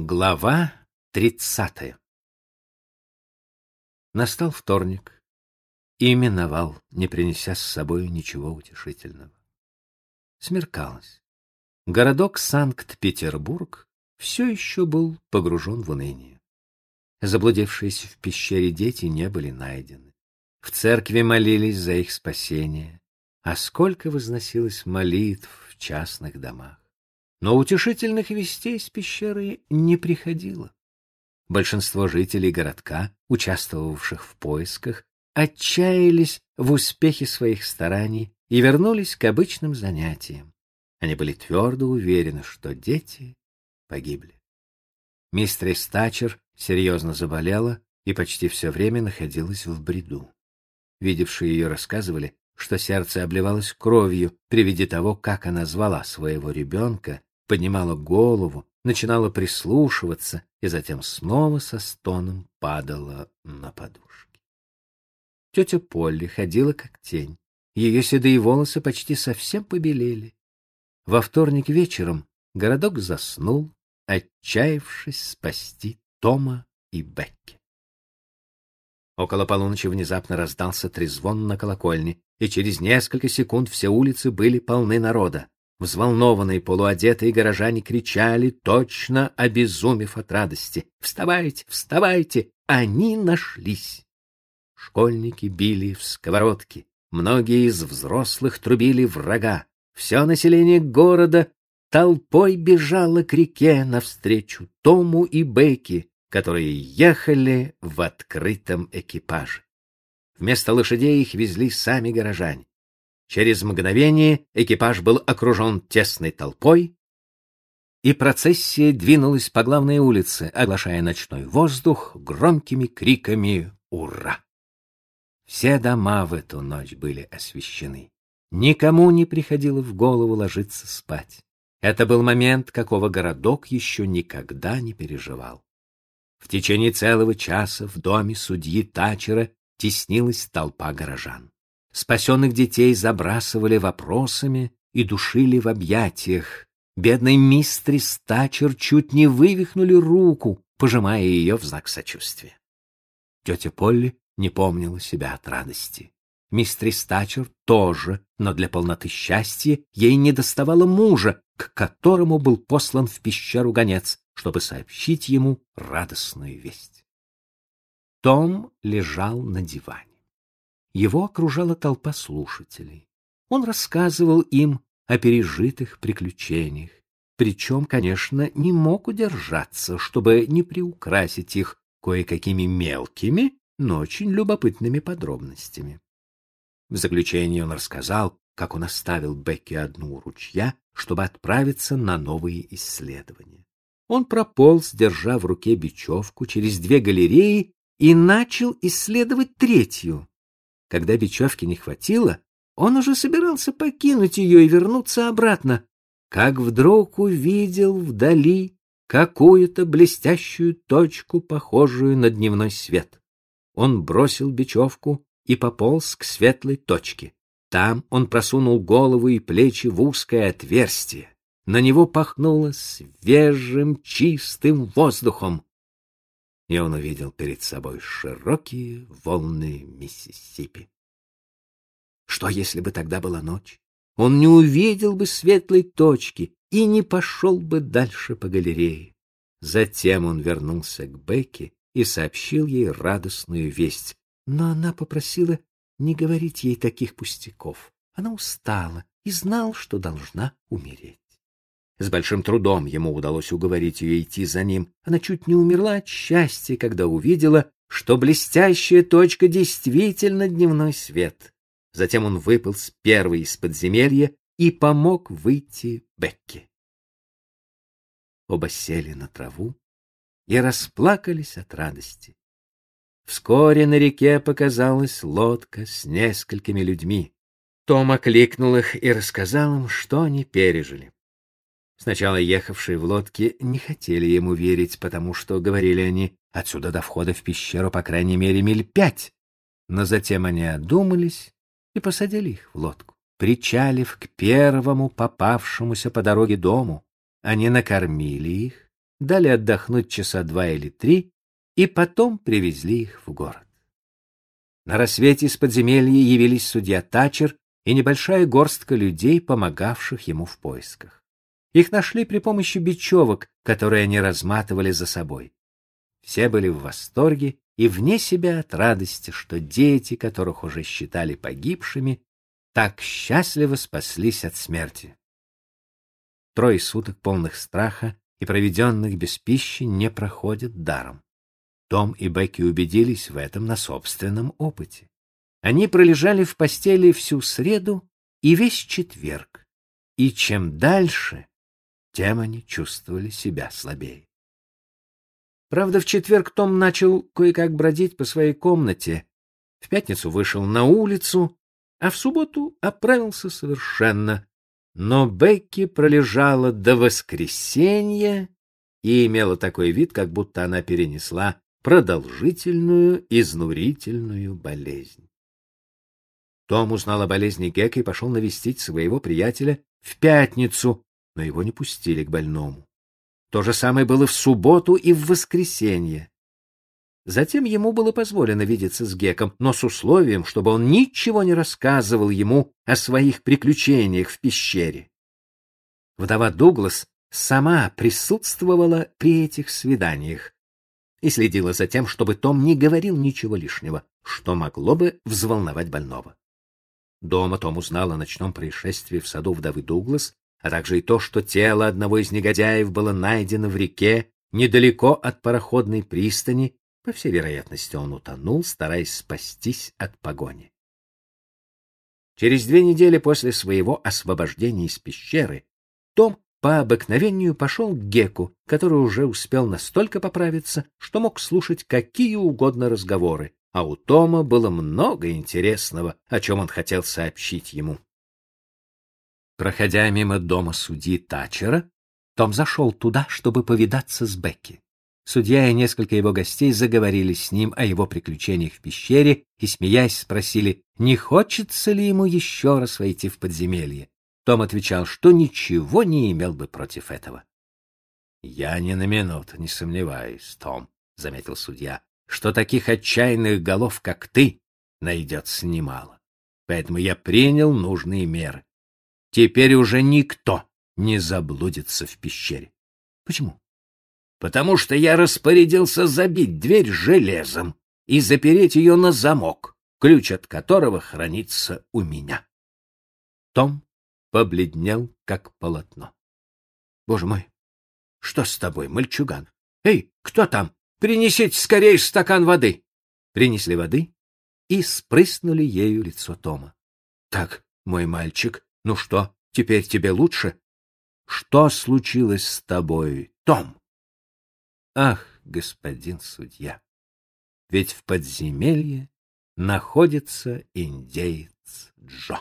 Глава тридцатая Настал вторник и миновал, не принеся с собой ничего утешительного. Смеркалось. Городок Санкт-Петербург все еще был погружен в уныние. Заблудившиеся в пещере дети не были найдены. В церкви молились за их спасение, а сколько возносилось молитв в частных домах. Но утешительных вестей из пещеры не приходило. Большинство жителей городка, участвовавших в поисках, отчаялись в успехе своих стараний и вернулись к обычным занятиям. Они были твердо уверены, что дети погибли. Мистер Стачер серьезно заболела и почти все время находилась в бреду. Видевшие ее рассказывали, что сердце обливалось кровью при виде того, как она звала своего ребенка поднимала голову, начинала прислушиваться и затем снова со стоном падала на подушки. Тетя Полли ходила как тень. Ее седые волосы почти совсем побелели. Во вторник вечером городок заснул, отчаявшись спасти Тома и Бекки. Около полуночи внезапно раздался трезвон на колокольне, и через несколько секунд все улицы были полны народа. Взволнованные полуодетые горожане кричали, точно обезумев от радости. «Вставайте! Вставайте! Они нашлись!» Школьники били в сковородки, многие из взрослых трубили врага. Все население города толпой бежало к реке навстречу Тому и Бекки, которые ехали в открытом экипаже. Вместо лошадей их везли сами горожане. Через мгновение экипаж был окружен тесной толпой, и процессия двинулась по главной улице, оглашая ночной воздух громкими криками «Ура!». Все дома в эту ночь были освещены. Никому не приходило в голову ложиться спать. Это был момент, какого городок еще никогда не переживал. В течение целого часа в доме судьи Тачера теснилась толпа горожан. Спасенных детей забрасывали вопросами и душили в объятиях. Бедной мистрис Тачер чуть не вывихнули руку, пожимая ее в знак сочувствия. Тетя Полли не помнила себя от радости. Мистрис Тачер тоже, но для полноты счастья ей не доставало мужа, к которому был послан в пещеру гонец, чтобы сообщить ему радостную весть. Том лежал на диване. Его окружала толпа слушателей. Он рассказывал им о пережитых приключениях, причем, конечно, не мог удержаться, чтобы не приукрасить их кое-какими мелкими, но очень любопытными подробностями. В заключение он рассказал, как он оставил Бекки одну у ручья, чтобы отправиться на новые исследования. Он прополз, держа в руке бечевку, через две галереи и начал исследовать третью. Когда бечевки не хватило, он уже собирался покинуть ее и вернуться обратно, как вдруг увидел вдали какую-то блестящую точку, похожую на дневной свет. Он бросил бечевку и пополз к светлой точке. Там он просунул голову и плечи в узкое отверстие. На него пахнуло свежим, чистым воздухом и он увидел перед собой широкие волны Миссисипи. Что, если бы тогда была ночь? Он не увидел бы светлой точки и не пошел бы дальше по галерее. Затем он вернулся к Бекке и сообщил ей радостную весть, но она попросила не говорить ей таких пустяков. Она устала и знала, что должна умереть. С большим трудом ему удалось уговорить ее идти за ним. Она чуть не умерла от счастья, когда увидела, что блестящая точка действительно дневной свет. Затем он выполз первый из подземелья и помог выйти Бекке. Оба сели на траву и расплакались от радости. Вскоре на реке показалась лодка с несколькими людьми. Том окликнул их и рассказал им, что они пережили. Сначала ехавшие в лодке не хотели ему верить, потому что, говорили они, отсюда до входа в пещеру по крайней мере миль пять. Но затем они одумались и посадили их в лодку. Причалив к первому попавшемуся по дороге дому, они накормили их, дали отдохнуть часа два или три и потом привезли их в город. На рассвете из подземелья явились судья Тачер и небольшая горстка людей, помогавших ему в поисках. Их нашли при помощи бечевок, которые они разматывали за собой. Все были в восторге и вне себя от радости, что дети, которых уже считали погибшими, так счастливо спаслись от смерти. Трое суток полных страха и проведенных без пищи не проходят даром. Том и Бекки убедились в этом на собственном опыте. Они пролежали в постели всю среду и весь четверг, и чем дальше, тем они чувствовали себя слабее. Правда, в четверг Том начал кое-как бродить по своей комнате, в пятницу вышел на улицу, а в субботу оправился совершенно. Но Бекки пролежала до воскресенья и имела такой вид, как будто она перенесла продолжительную изнурительную болезнь. Том узнал о болезни Гека и пошел навестить своего приятеля в пятницу, но его не пустили к больному. То же самое было в субботу и в воскресенье. Затем ему было позволено видеться с Геком, но с условием, чтобы он ничего не рассказывал ему о своих приключениях в пещере. Вдова Дуглас сама присутствовала при этих свиданиях и следила за тем, чтобы Том не говорил ничего лишнего, что могло бы взволновать больного. Дома Том узнал о ночном происшествии в саду вдовы Дуглас, а также и то, что тело одного из негодяев было найдено в реке недалеко от пароходной пристани по всей вероятности, он утонул, стараясь спастись от погони. Через две недели после своего освобождения из пещеры Том по обыкновению пошел к Геку, который уже успел настолько поправиться, что мог слушать какие угодно разговоры, а у Тома было много интересного, о чем он хотел сообщить ему. Проходя мимо дома судьи Тачера, том зашел туда, чтобы повидаться с Бекки. Судья и несколько его гостей заговорили с ним о его приключениях в пещере и, смеясь, спросили, не хочется ли ему еще раз войти в подземелье. Том отвечал, что ничего не имел бы против этого. — Я ни на минуту не сомневаюсь, Том, — заметил судья, — что таких отчаянных голов, как ты, найдется немало. Поэтому я принял нужные меры. Теперь уже никто не заблудится в пещере. Почему? потому что я распорядился забить дверь железом и запереть ее на замок, ключ от которого хранится у меня. Том побледнел, как полотно. — Боже мой, что с тобой, мальчуган? Эй, кто там? Принесите скорее стакан воды. Принесли воды и спрыснули ею лицо Тома. — Так, мой мальчик, ну что, теперь тебе лучше? Что случилось с тобой, Том? Ах, господин судья, ведь в подземелье находится индеец Джо.